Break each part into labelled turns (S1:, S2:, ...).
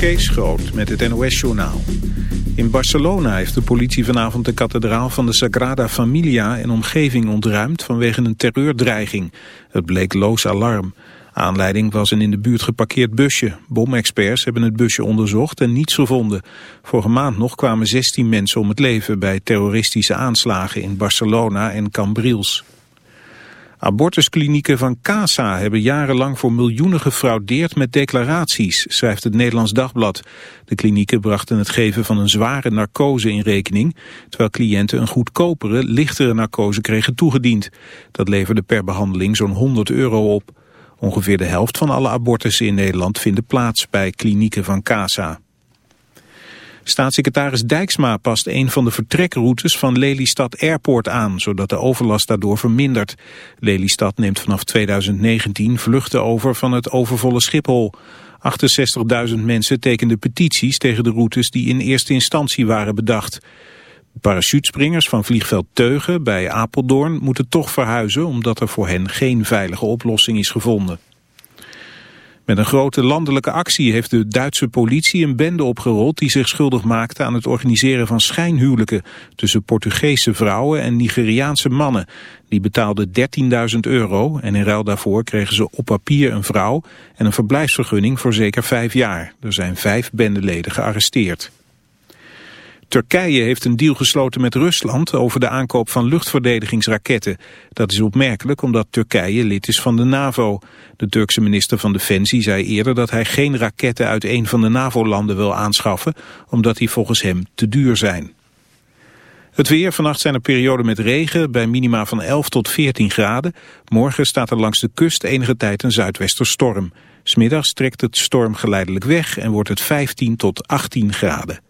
S1: Kees Groot met het NOS-journaal. In Barcelona heeft de politie vanavond de kathedraal van de Sagrada Familia en omgeving ontruimd vanwege een terreurdreiging. Het bleek loos alarm. Aanleiding was een in de buurt geparkeerd busje. Bomexperts hebben het busje onderzocht en niets gevonden. Vorige maand nog kwamen 16 mensen om het leven bij terroristische aanslagen in Barcelona en Cambrils. Abortusklinieken van CASA hebben jarenlang voor miljoenen gefraudeerd met declaraties, schrijft het Nederlands Dagblad. De klinieken brachten het geven van een zware narcose in rekening, terwijl cliënten een goedkopere, lichtere narcose kregen toegediend. Dat leverde per behandeling zo'n 100 euro op. Ongeveer de helft van alle abortussen in Nederland vinden plaats bij klinieken van CASA. Staatssecretaris Dijksma past een van de vertrekroutes van Lelystad Airport aan, zodat de overlast daardoor vermindert. Lelystad neemt vanaf 2019 vluchten over van het overvolle Schiphol. 68.000 mensen tekenden petities tegen de routes die in eerste instantie waren bedacht. Parachutespringers van vliegveld Teugen bij Apeldoorn moeten toch verhuizen omdat er voor hen geen veilige oplossing is gevonden. Met een grote landelijke actie heeft de Duitse politie een bende opgerold die zich schuldig maakte aan het organiseren van schijnhuwelijken tussen Portugese vrouwen en Nigeriaanse mannen. Die betaalden 13.000 euro en in ruil daarvoor kregen ze op papier een vrouw en een verblijfsvergunning voor zeker vijf jaar. Er zijn vijf bendeleden gearresteerd. Turkije heeft een deal gesloten met Rusland over de aankoop van luchtverdedigingsraketten. Dat is opmerkelijk omdat Turkije lid is van de NAVO. De Turkse minister van Defensie zei eerder dat hij geen raketten uit een van de NAVO-landen wil aanschaffen, omdat die volgens hem te duur zijn. Het weer, vannacht zijn er perioden met regen, bij minima van 11 tot 14 graden. Morgen staat er langs de kust enige tijd een zuidwesterstorm. Smiddags trekt het storm geleidelijk weg en wordt het 15 tot 18 graden.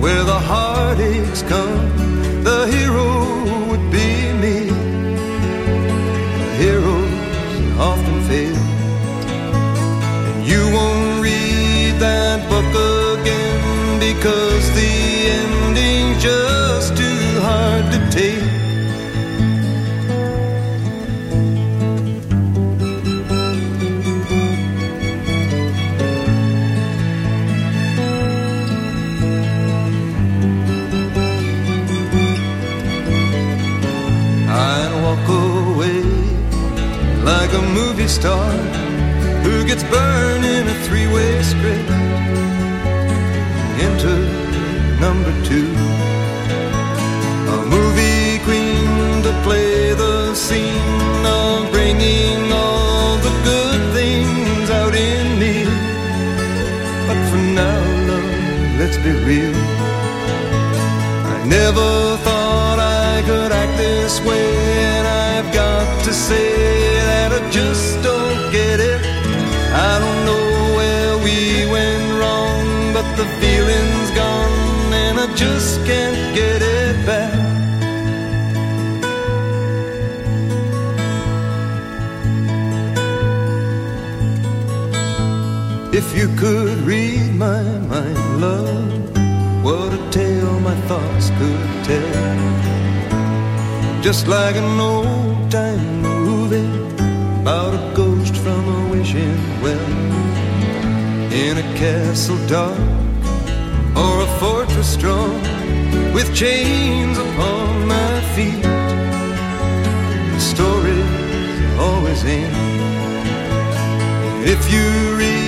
S2: where the heartaches come, the heroes. It's burning a three-way script If you could read my mind, love, what a tale my thoughts could tell. Just like an old time movie about a ghost from a wishing well. In a castle dark or a fortress strong with chains upon my feet. The stories always end. If you read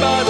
S3: by the,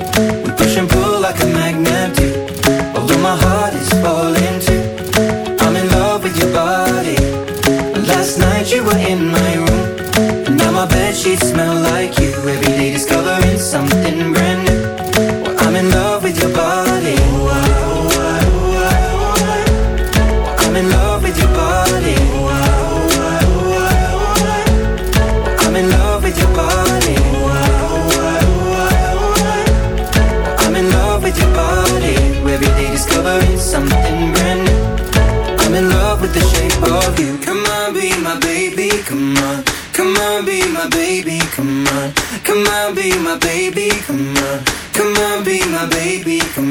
S4: baby, come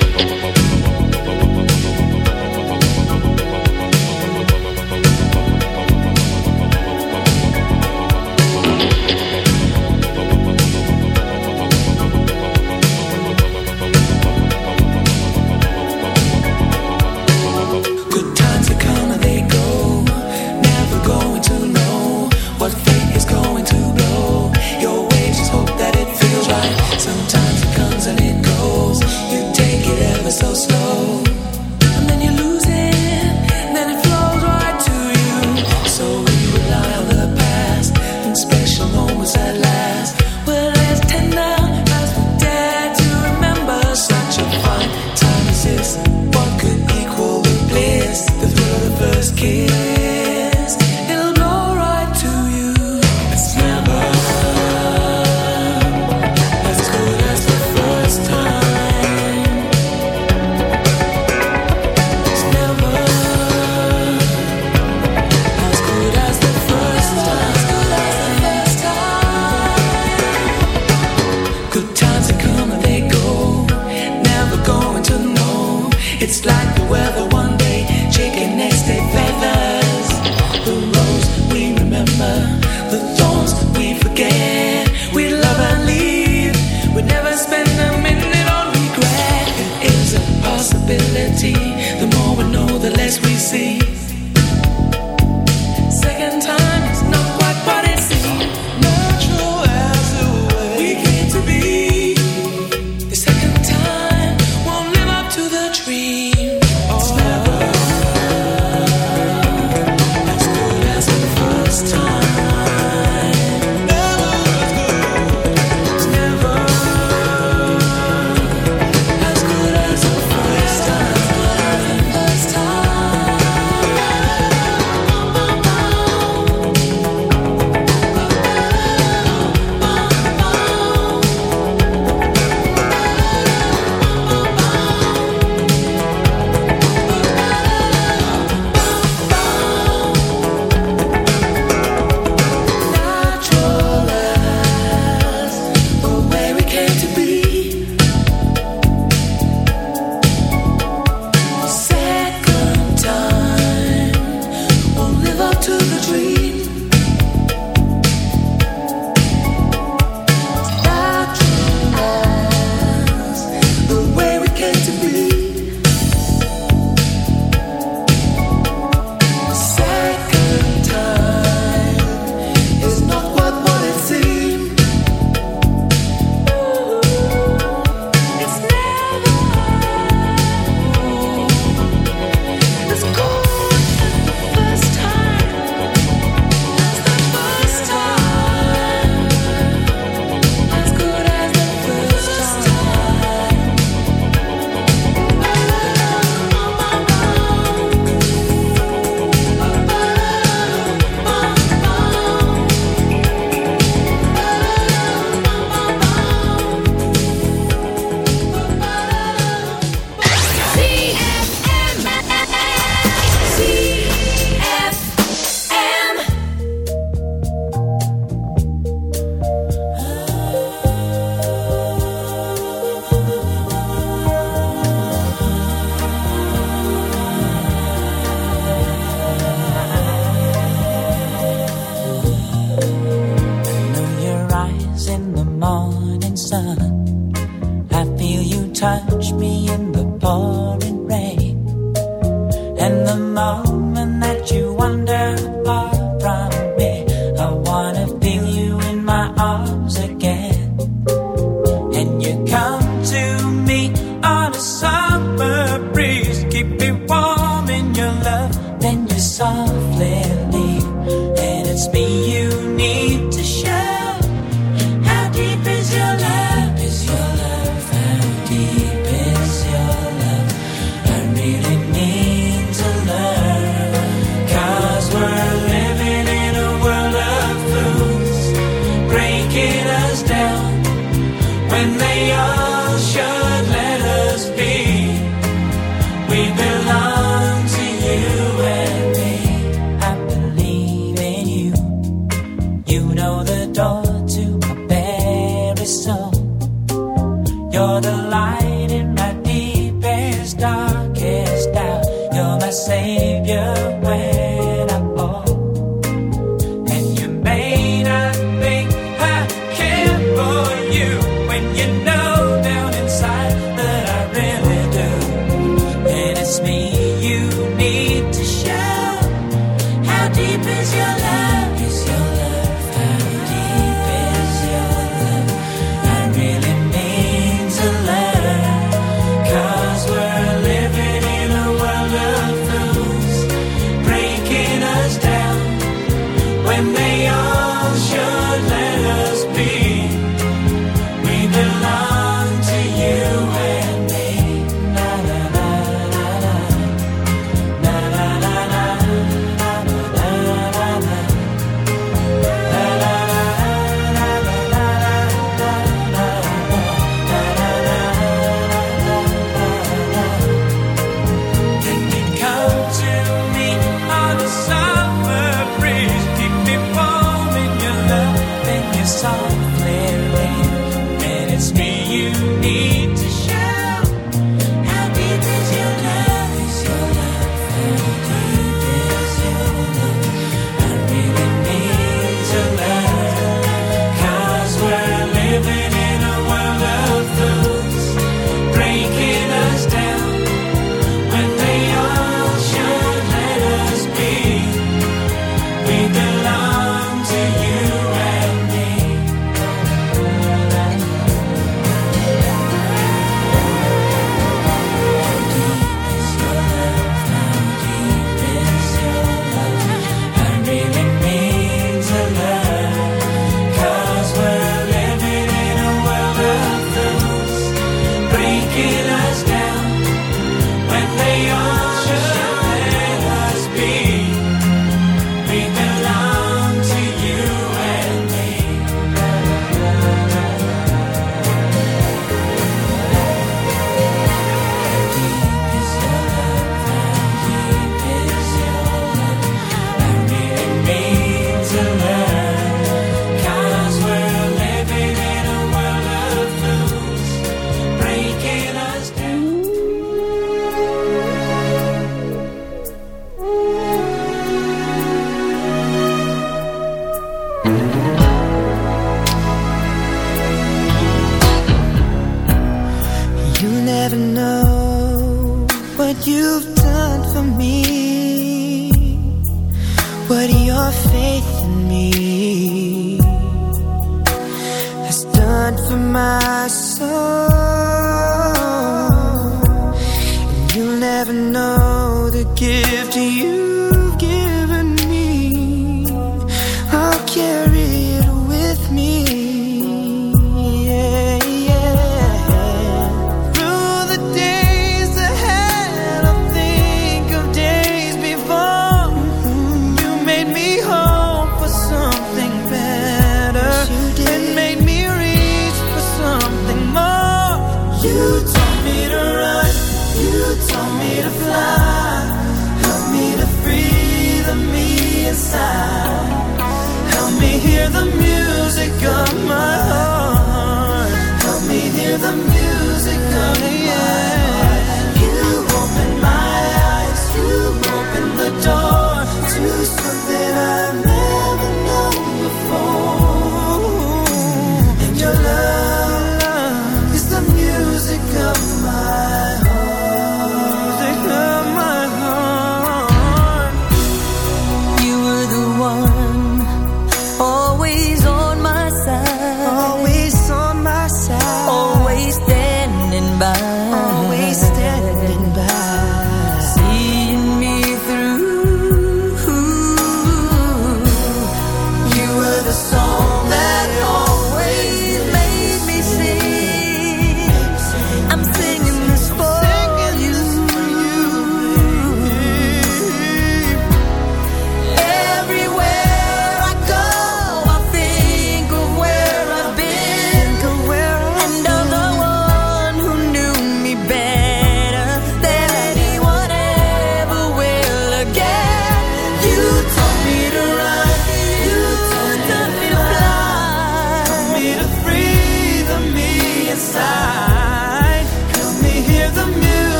S5: Boom, boom, boom,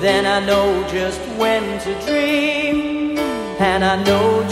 S5: then I know
S6: just when to dream, and I know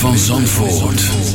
S7: van Zandvoort.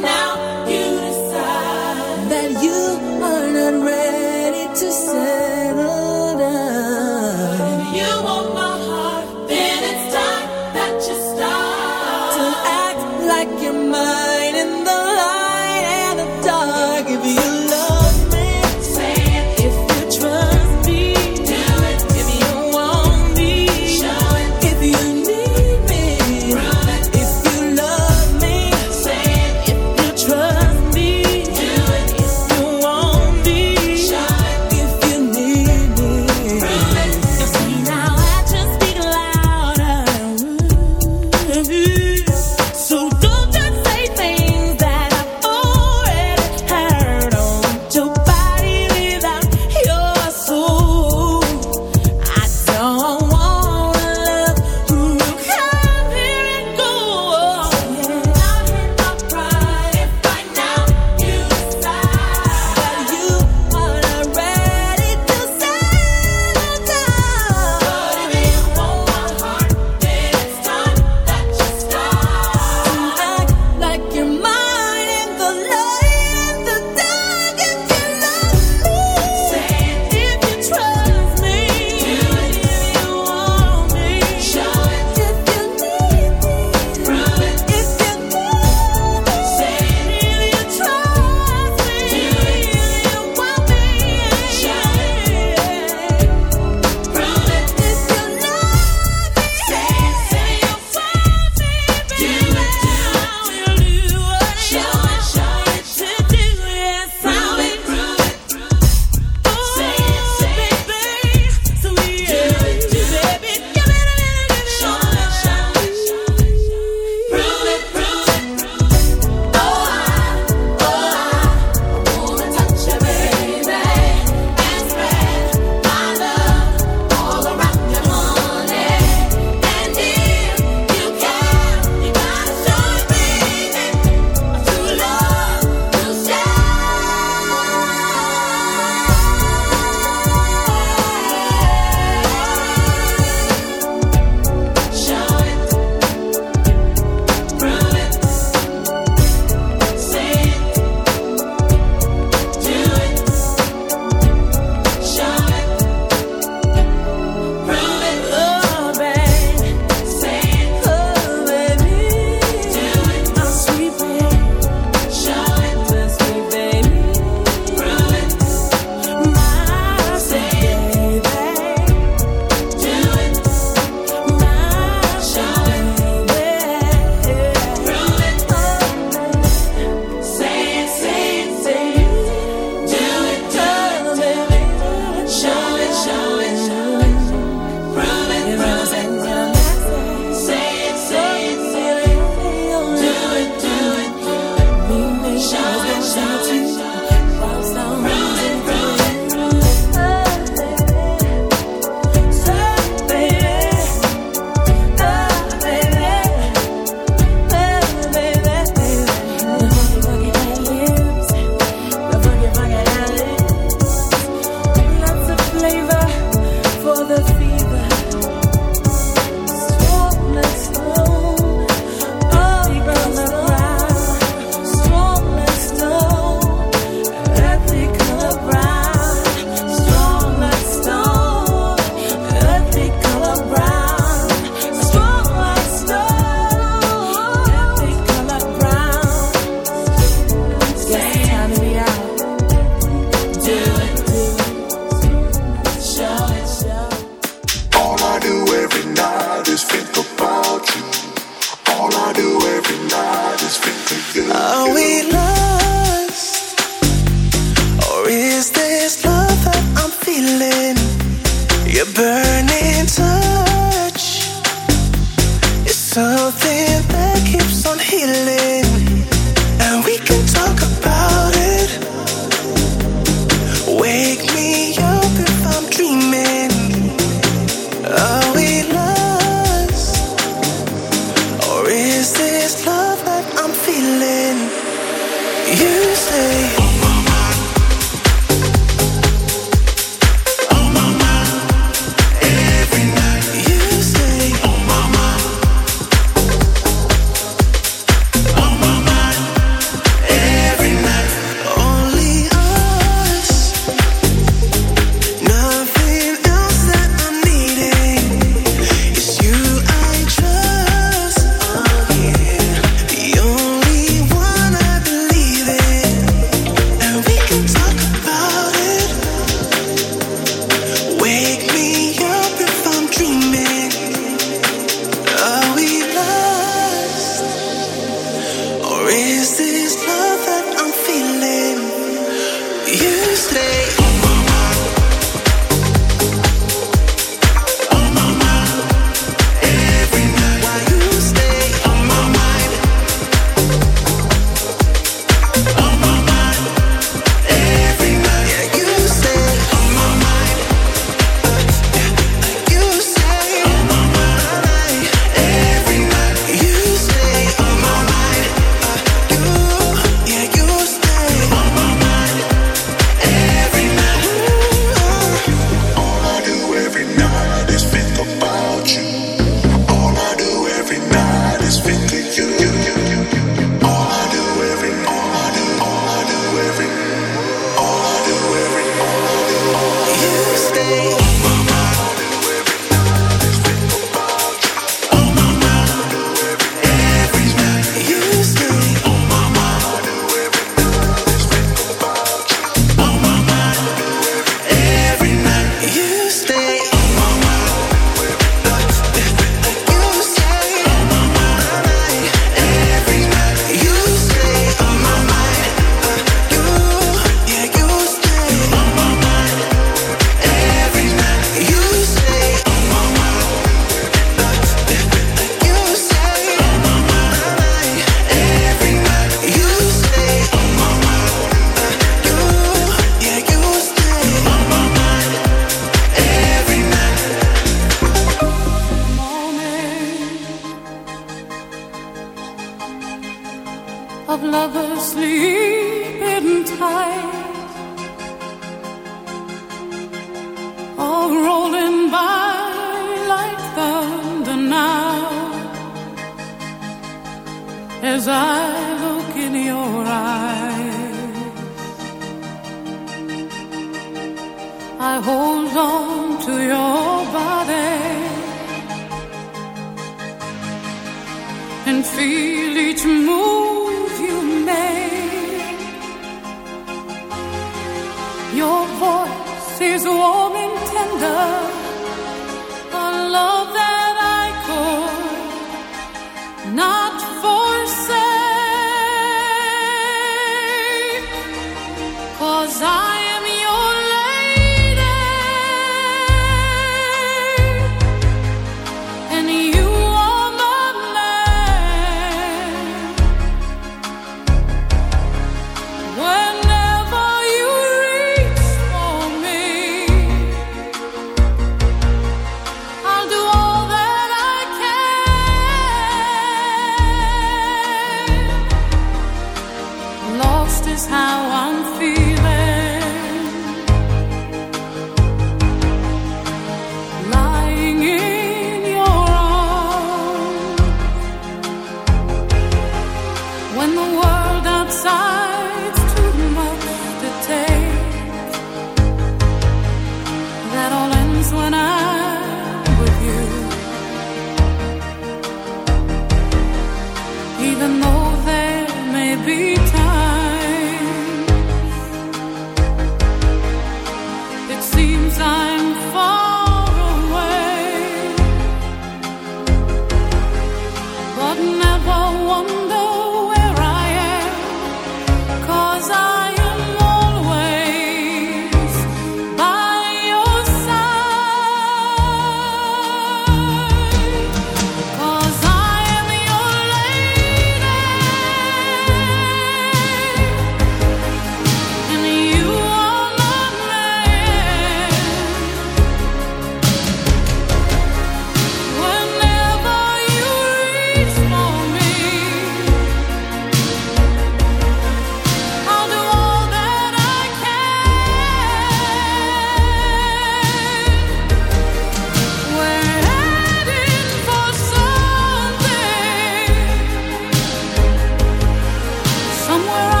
S8: Somewhere